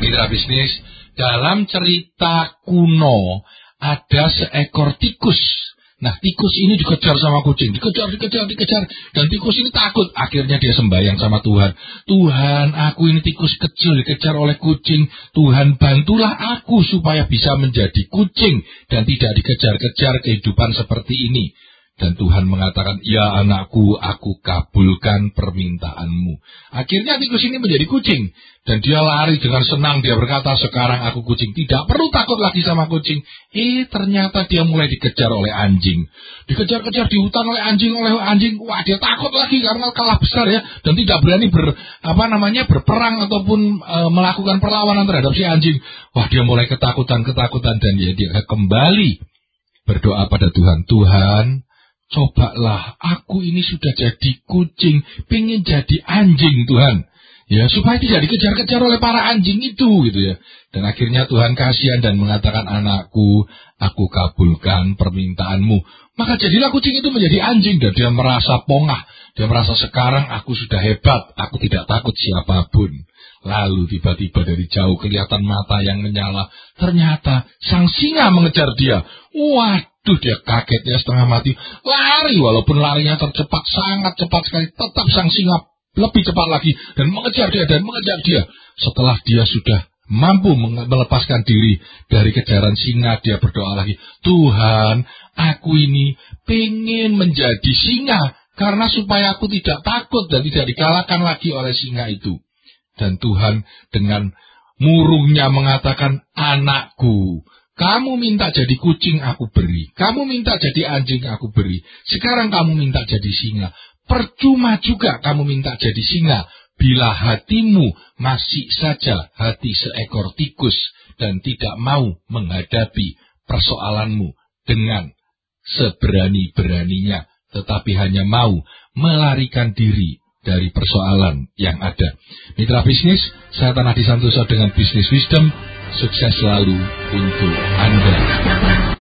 Mitra bisnis, dalam cerita kuno ada seekor tikus. Nah, tikus ini dikejar sama kucing, dikejar, dikejar, dikejar, dan tikus ini takut. Akhirnya dia sembahyang sama Tuhan. Tuhan, aku ini tikus kecil dikejar oleh kucing. Tuhan, bantulah aku supaya bisa menjadi kucing dan tidak dikejar-kejar kehidupan seperti ini. Dan Tuhan mengatakan, ya anakku, aku kabulkan permintaanmu. Akhirnya tikus ini menjadi kucing. Dan dia lari dengan senang, dia berkata, sekarang aku kucing. Tidak perlu takut lagi sama kucing. Eh, ternyata dia mulai dikejar oleh anjing. Dikejar-kejar di hutan oleh anjing, oleh anjing. Wah, dia takut lagi karena kalah besar ya. Dan tidak berani ber, apa namanya, berperang ataupun e, melakukan perlawanan terhadap si anjing. Wah, dia mulai ketakutan-ketakutan. Dan ya, dia kembali berdoa pada Tuhan. Tuhan, cobalah aku ini sudah jadi kucing, pengen jadi anjing Tuhan. Ya, supaya tidak dikejar-kejar oleh para anjing itu gitu ya. Dan akhirnya Tuhan kasihan dan mengatakan anakku, aku kabulkan permintaanmu. Maka jadilah kucing itu menjadi anjing dan dia merasa pongah. Dia merasa sekarang aku sudah hebat, aku tidak takut siapa pun. Lalu tiba-tiba dari jauh kelihatan mata yang menyala. Ternyata sang singa mengejar dia. Waduh dia kagetnya setengah mati. Lari walaupun larinya tercepat sangat cepat sekali. Tetap sang singa lebih cepat lagi dan mengejar dia dan mengejar dia. Setelah dia sudah mampu melepaskan diri dari kejaran singa, dia berdoa lagi, Tuhan, aku ini pengen menjadi singa karena supaya aku tidak takut dan tidak dikalahkan lagi oleh singa itu. Dan Tuhan dengan murungnya mengatakan, anakku, kamu minta jadi kucing, aku beri. Kamu minta jadi anjing, aku beri. Sekarang kamu minta jadi singa. Percuma juga kamu minta jadi singa bila hatimu masih saja hati seekor tikus dan tidak mau menghadapi persoalanmu dengan seberani-beraninya, tetapi hanya mau melarikan diri dari persoalan yang ada. Mitra bisnis, saya Tanah Disantoso dengan Bisnis Wisdom, sukses selalu untuk Anda.